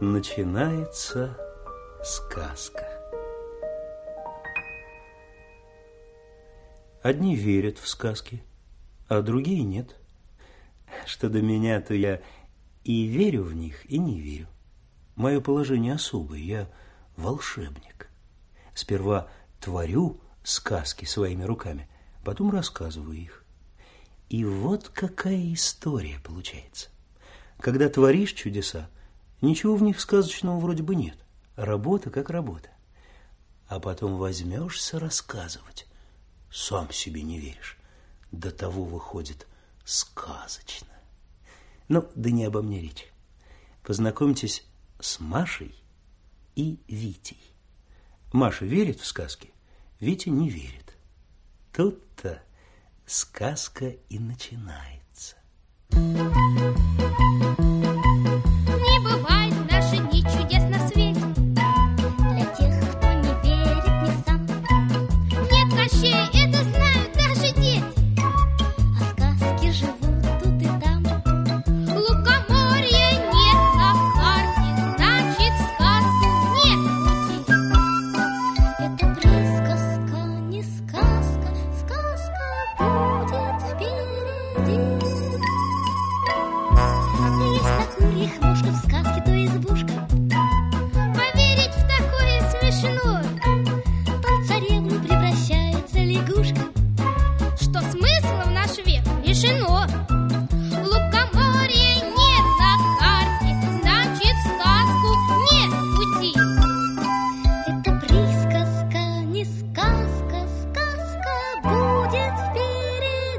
начинается сказка. Одни верят в сказки, а другие нет. Что до меня, то я и верю в них, и не верю. Мое положение особое, я волшебник. Сперва творю сказки своими руками, потом рассказываю их. И вот какая история получается. Когда творишь чудеса, ничего в них сказочного вроде бы нет. Работа как работа. А потом возьмешься рассказывать. Сам себе не веришь. До того выходит сказочно. Ну, да не обо мне речь. Познакомьтесь с Машей и Витей. Маша верит в сказки, Витя не верит. Тут-то сказка и начинается. Не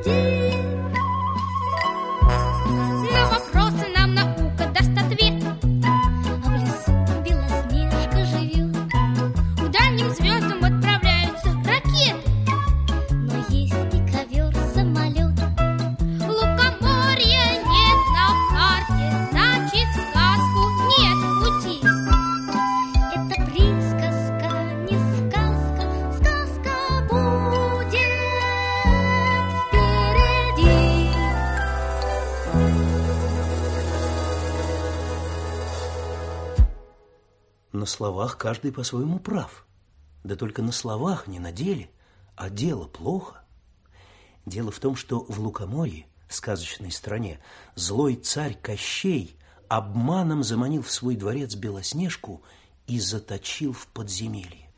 see. На словах каждый по-своему прав. Да только на словах, не на деле, а дело плохо. Дело в том, что в Лукоморье, сказочной стране, злой царь Кощей обманом заманил в свой дворец Белоснежку и заточил в подземелье.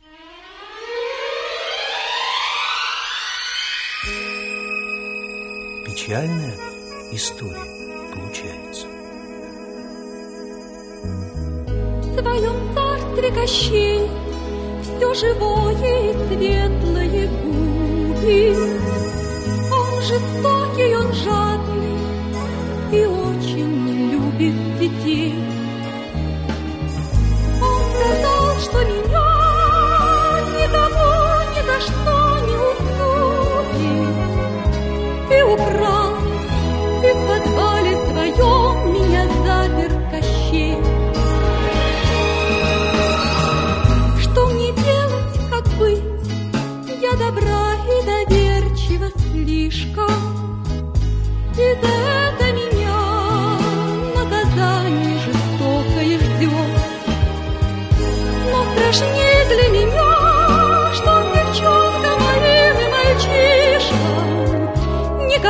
Печальная история получается. Царстве Кощей Все живое и светлое губит. Он жестокий, он жадный И очень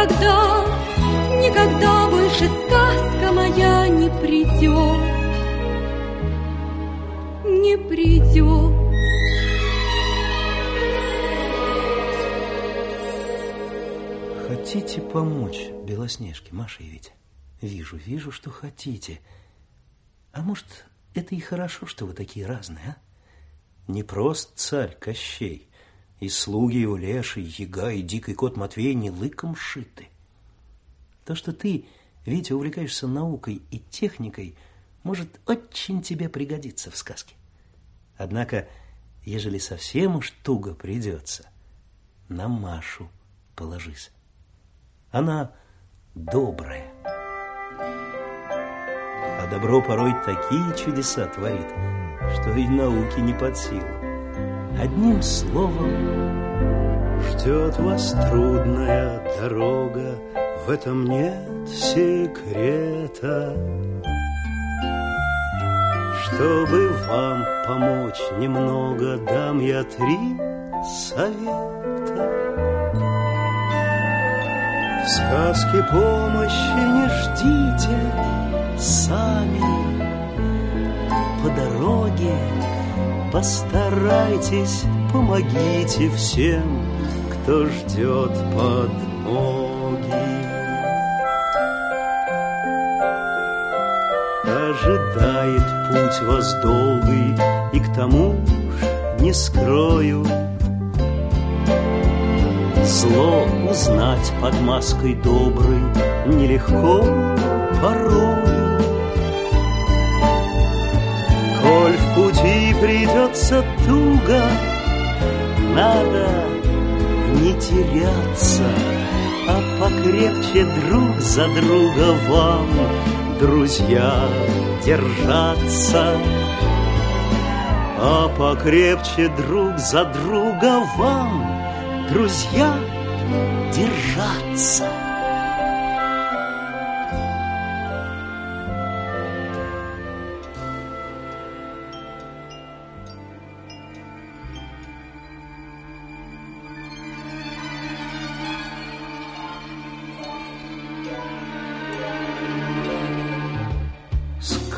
никогда, никогда больше сказка моя не придет не придет. Хотите помочь Белоснежке, Маша и Витя? Вижу, вижу, что хотите. А может, это и хорошо, что вы такие разные, а? Не просто царь Кощей, и слуги его Леший, Яга и дикий кот Матвей не лыком шиты. То, что ты, Витя, увлекаешься наукой и техникой, может очень тебе пригодиться в сказке. Однако, ежели совсем уж туго придется, на Машу положись. Она добрая. А добро порой такие чудеса творит, что и науке не под силу. Одним словом, ждет вас трудная дорога, в этом нет секрета. Чтобы вам помочь немного, дам я три совета. В сказке помощи не ждите сами. Постарайтесь, помогите всем, кто ждет под ноги. Ожидает путь вас долгий, и к тому ж не скрою, Зло узнать под маской доброй нелегко порою. Пути придется туго, надо не теряться, а покрепче друг за друга вам, друзья, держаться. А покрепче друг за друга вам, друзья, держаться.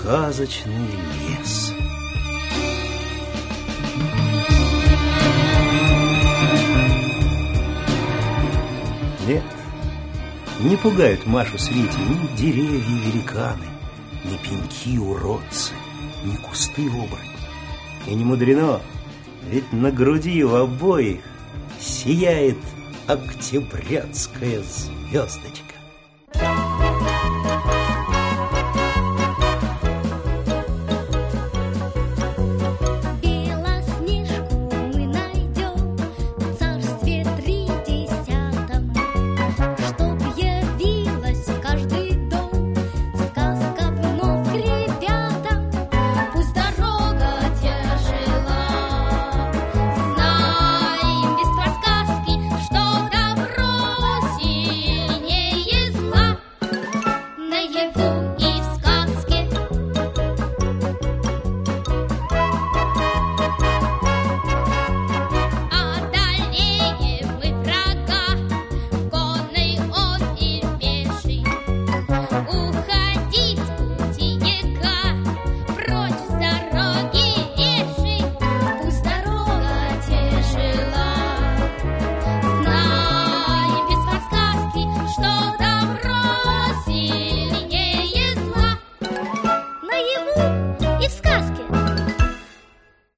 Сказочный лес. Нет, не пугают Машу с Витей ни деревья великаны, ни пеньки уродцы, ни кусты оборотни. И не мудрено, ведь на груди у обоих сияет октябрятская звездочка.